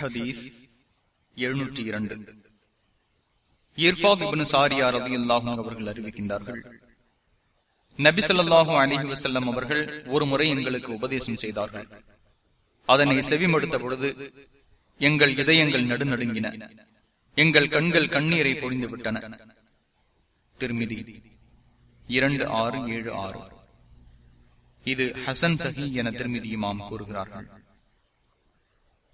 ஹதீஸ் எழுநூற்றி இரண்டு. இர்ஃபாத் இப்னு சாரியார் ரலியல்லாஹு அவர்கள் அறிவிக்கின்றார்கள். நபி ஸல்லல்லாஹு அலைஹி வஸல்லம் அவர்கள் ஒரு முறை எங்களுக்கு உபதேசம் செய்தார்கள். அதனை செவிமடுத்த பொழுது எங்கள் இதயங்கள் நடுநடுங்கின. எங்கள் கண்கள் கண்ணீரை பொழிந்து விட்டன திருமிதி இரண்டு ஆறு ஏழு ஆறு. இது ஹசன் சஹி என திருமிதியுமாம் கூறுகிறார்கள்.